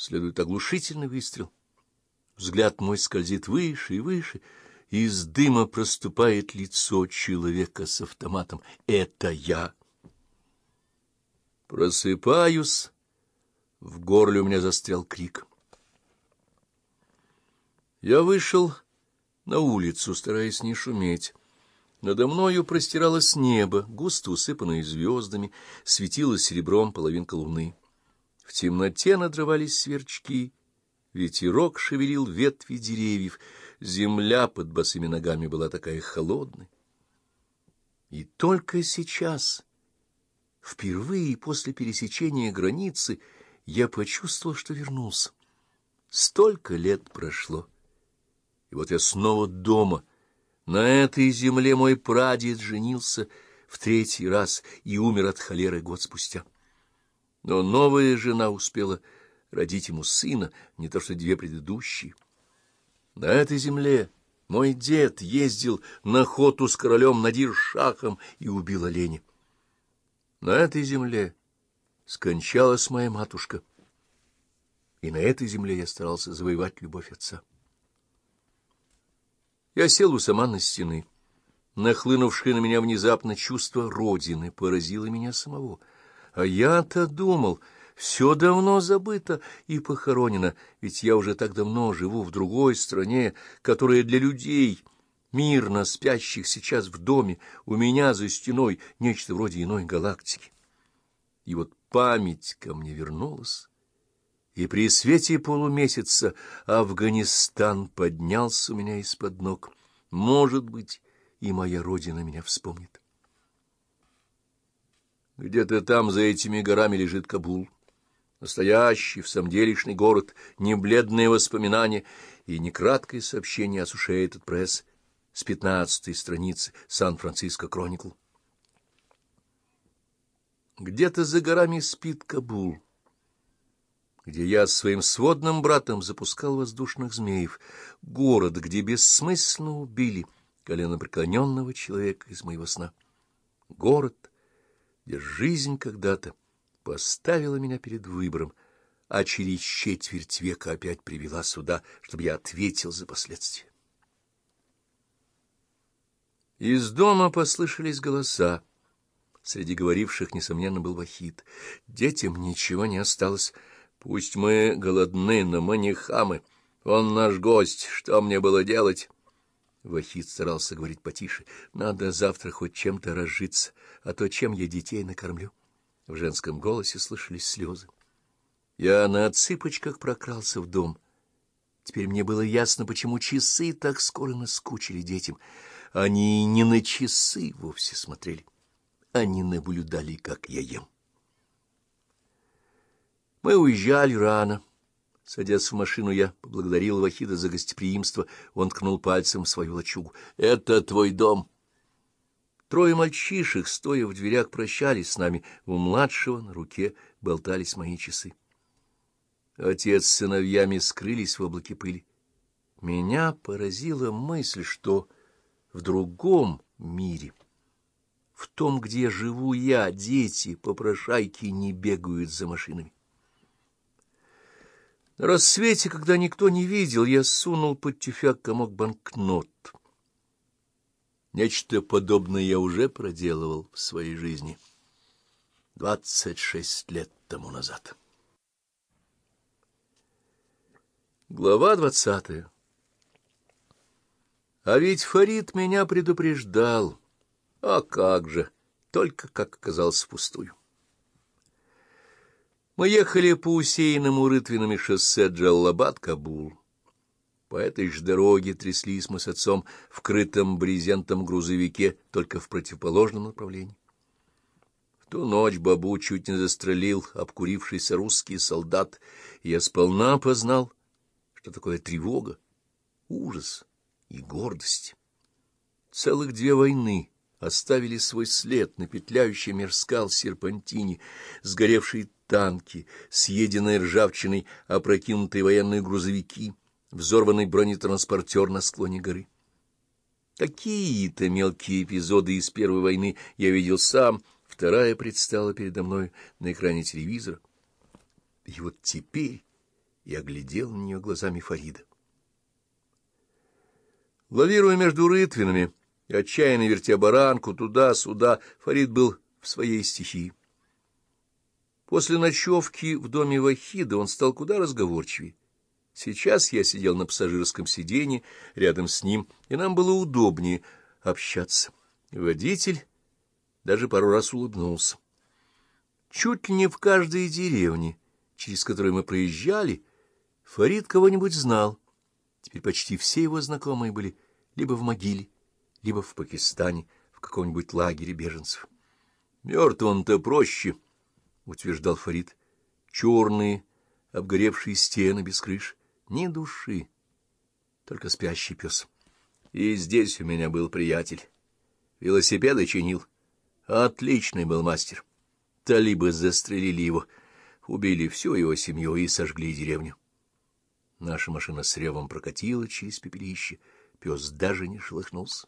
Следует оглушительный выстрел. Взгляд мой скользит выше и выше. Из дыма проступает лицо человека с автоматом. Это я. Просыпаюсь. В горле у меня застрял крик. Я вышел на улицу, стараясь не шуметь. Надо мною простиралось небо, густо усыпанное звездами, светила серебром половинка луны. В темноте надрывались сверчки, ветерок шевелил ветви деревьев, земля под босыми ногами была такая холодная. И только сейчас, впервые после пересечения границы, я почувствовал, что вернулся. Столько лет прошло. И вот я снова дома. На этой земле мой прадед женился в третий раз и умер от холеры год спустя. Но новая жена успела родить ему сына, не то что две предыдущие. На этой земле мой дед ездил на охоту с королем Надир-Шахом и убил оленя. На этой земле скончалась моя матушка, и на этой земле я старался завоевать любовь отца. Я сел у саманной стены. Нахлынувшее на меня внезапно чувство Родины поразило меня самого. А я-то думал, все давно забыто и похоронено, ведь я уже так давно живу в другой стране, которая для людей, мирно спящих сейчас в доме, у меня за стеной, нечто вроде иной галактики. И вот память ко мне вернулась и при свете полумесяца Афганистан поднялся у меня из-под ног. Может быть, и моя родина меня вспомнит. Где-то там, за этими горами, лежит Кабул. Настоящий, в самом делешный город, не бледные воспоминания и не краткое сообщение осушает этот пресс с пятнадцатой страницы Сан-Франциско Кроникл. Где-то за горами спит Кабул где я с своим сводным братом запускал воздушных змеев, город, где бессмысленно убили коленопреклоненного человека из моего сна. Город, где жизнь когда-то поставила меня перед выбором, а через четверть века опять привела сюда, чтобы я ответил за последствия. Из дома послышались голоса. Среди говоривших, несомненно, был Вахид. Детям ничего не осталось. Пусть мы голодны, но мы не хамы. Он наш гость, что мне было делать? Вахид старался говорить потише. Надо завтра хоть чем-то разжиться, а то чем я детей накормлю? В женском голосе слышались слезы. Я на цыпочках прокрался в дом. Теперь мне было ясно, почему часы так скоро наскучили детям. Они не на часы вовсе смотрели. Они наблюдали, как я ем. Мы уезжали рано. Садясь в машину, я поблагодарил Вахида за гостеприимство. Он ткнул пальцем в свою лачугу. — Это твой дом. Трое мальчишек, стоя в дверях, прощались с нами. У младшего на руке болтались мои часы. Отец с сыновьями скрылись в облаке пыли. Меня поразила мысль, что в другом мире, в том, где живу я, дети, попрошайки не бегают за машинами. На рассвете, когда никто не видел, я сунул под тюфяк комок банкнот. Нечто подобное я уже проделывал в своей жизни двадцать шесть лет тому назад. Глава двадцатая А ведь Фарид меня предупреждал. А как же, только как оказалось впустую. Мы ехали по усеянному рытвинами шоссе Джаллабад-Кабул. По этой же дороге тряслись мы с отцом в крытом брезентом грузовике, только в противоположном направлении. В ту ночь бабу чуть не застрелил обкурившийся русский солдат, и я сполна познал, что такое тревога, ужас и гордость. Целых две войны оставили свой след на петляющей мерскал серпантине, сгоревшие танки, съеденные ржавчиной опрокинутые военные грузовики, взорванный бронетранспортер на склоне горы. Такие-то мелкие эпизоды из Первой войны я видел сам, вторая предстала передо мной на экране телевизора. И вот теперь и оглядел на нее глазами Фарида. Лавируя между рытвинами и отчаянно вертя баранку туда-сюда, Фарид был в своей стихии. После ночевки в доме Вахида он стал куда разговорчивее. Сейчас я сидел на пассажирском сиденье рядом с ним, и нам было удобнее общаться. Водитель даже пару раз улыбнулся. Чуть ли не в каждой деревне, через которую мы проезжали, Фарид кого-нибудь знал. Теперь почти все его знакомые были либо в могиле, либо в Пакистане, в каком-нибудь лагере беженцев. Мертв он-то проще, — утверждал Фарид. Черные, обгоревшие стены без крыш, ни души, только спящий пес. И здесь у меня был приятель. Велосипеды чинил. Отличный был мастер. Талибы застрелили его, убили всю его семью и сожгли деревню. Наша машина с ревом прокатила через пепелище. Пес даже не шелохнулся.